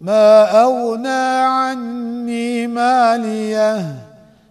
ما أغنى عني ماليه